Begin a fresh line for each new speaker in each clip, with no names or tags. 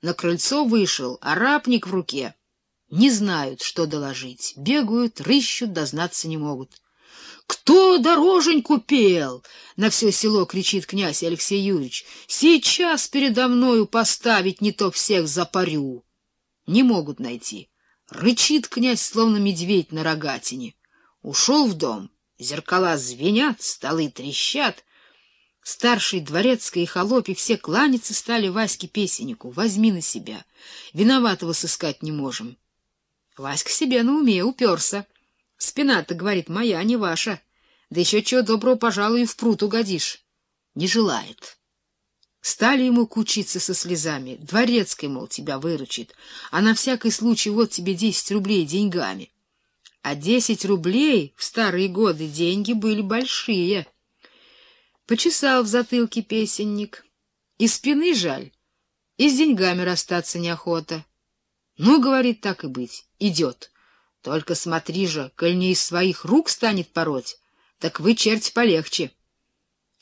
На крыльцо вышел, арапник в руке. Не знают, что доложить. Бегают, рыщут, дознаться не могут. «Кто дороженьку пел?» — на все село кричит князь Алексей Юрьевич. «Сейчас передо мною поставить не то всех запарю». Не могут найти. Рычит князь, словно медведь на рогатине. Ушел в дом, зеркала звенят, столы трещат, Старший дворецкий и холопи все кланяться стали Ваське Песеннику. Возьми на себя. Виноватого сыскать не можем. Васька себе на уме уперся. Спина-то, говорит, моя, не ваша. Да еще чего доброго, пожалуй, в пруд угодишь. Не желает. Стали ему кучиться со слезами. Дворецкий, мол, тебя выручит. А на всякий случай вот тебе десять рублей деньгами. А десять рублей в старые годы деньги были большие. Почесал в затылке песенник. И спины жаль, и с деньгами расстаться неохота. Ну, говорит, так и быть, идет. Только смотри же, коль не из своих рук станет пороть, так вы, черти, полегче.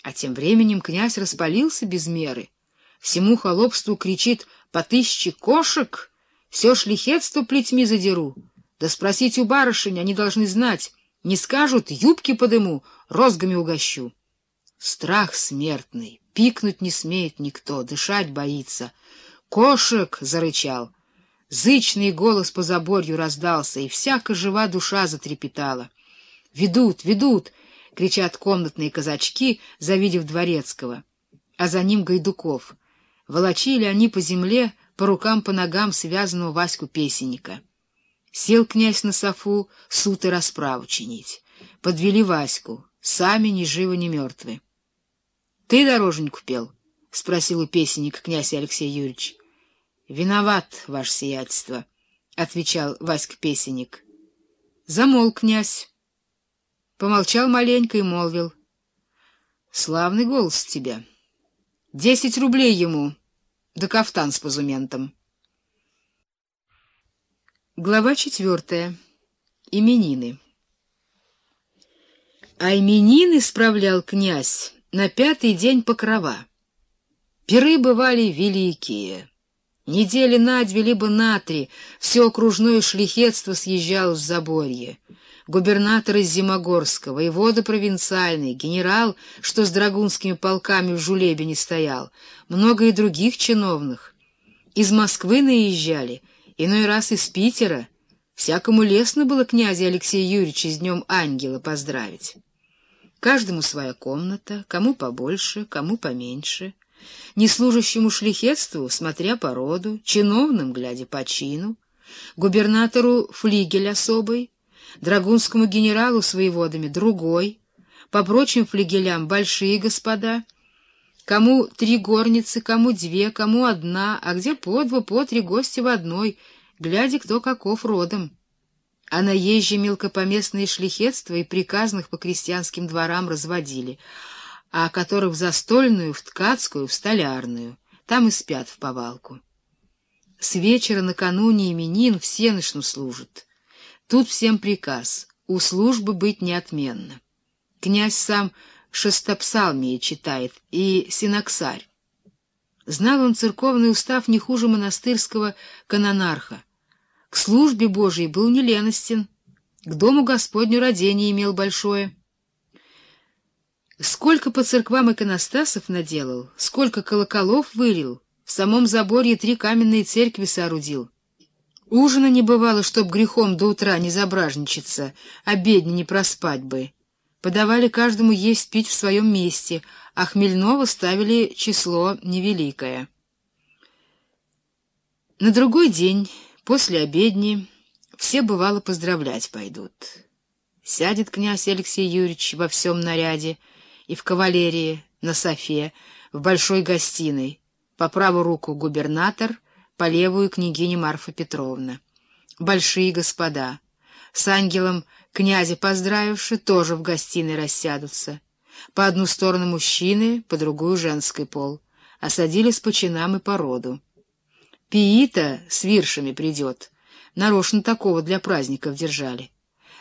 А тем временем князь распалился без меры. Всему холопству кричит по тысяче кошек, все шлихетство плетьми задеру. Да спросить у барышень, они должны знать, не скажут, юбки подыму, розгами угощу. Страх смертный, пикнуть не смеет никто, дышать боится. «Кошек!» — зарычал. Зычный голос по заборью раздался, и всяко жива душа затрепетала. «Ведут, ведут!» — кричат комнатные казачки, завидев Дворецкого. А за ним Гайдуков. Волочили они по земле, по рукам, по ногам связанного Ваську песенника. Сел князь на софу суд и расправу чинить. Подвели Ваську, сами ни живы, ни мертвы. — Ты дороженьку пел? — спросил у песенника князь Алексей Юрьевич. — Виноват, ваше сиятельство, — отвечал Васька-песенник. Замол князь. Помолчал маленько и молвил. — Славный голос у тебя. Десять рублей ему, да кафтан с позументом. Глава четвертая. Именины. А именины справлял князь на пятый день покрова. Пиры бывали великие. Недели на две, либо на три все окружное шлихетство съезжало в Заборье. Губернатор из Зимогорска, воевода провинциальный, генерал, что с драгунскими полками в Жулебе не стоял, много и других чиновных. Из Москвы наезжали, иной раз из Питера. Всякому лестно было князя Алексея Юрьевича с Днем Ангела поздравить. Каждому своя комната, кому побольше, кому поменьше. Неслужащему шлихетству, смотря по роду, чиновным, глядя по чину, губернатору флигель особый, драгунскому генералу с воеводами другой, по прочим флигелям большие господа, кому три горницы, кому две, кому одна, а где по два, по три гости в одной, глядя кто каков родом а наезжие мелкопоместные шлихетства и приказных по крестьянским дворам разводили, а которых в застольную, в ткацкую, в столярную, там и спят в повалку. С вечера накануне именин всеночну служат. Тут всем приказ — у службы быть неотменно. Князь сам шестопсалмии читает и синоксарь. Знал он церковный устав не хуже монастырского канонарха, к службе Божией был неленостен, к дому Господню родение имел большое. Сколько по церквам иконостасов наделал, сколько колоколов вылил, в самом заборе три каменные церкви соорудил. Ужина не бывало, чтоб грехом до утра не забражничаться, а бедни не проспать бы. Подавали каждому есть пить в своем месте, а хмельного ставили число невеликое. На другой день После обедни все, бывало, поздравлять пойдут. Сядет князь Алексей Юрьевич во всем наряде и в кавалерии, на софе, в большой гостиной, по правую руку губернатор, по левую княгиня Марфа Петровна. Большие господа, с ангелом князя поздравивши, тоже в гостиной рассядутся. По одну сторону мужчины, по другую женский пол. Осадились по чинам и по роду. Пиита с виршами придет. Нарочно такого для праздников держали.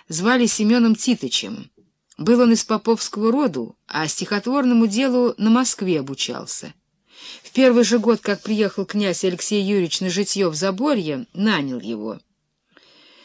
Звали Семеном Титычем. Был он из поповского роду, а стихотворному делу на Москве обучался. В первый же год, как приехал князь Алексей Юрьевич на житье в Заборье, нанял его —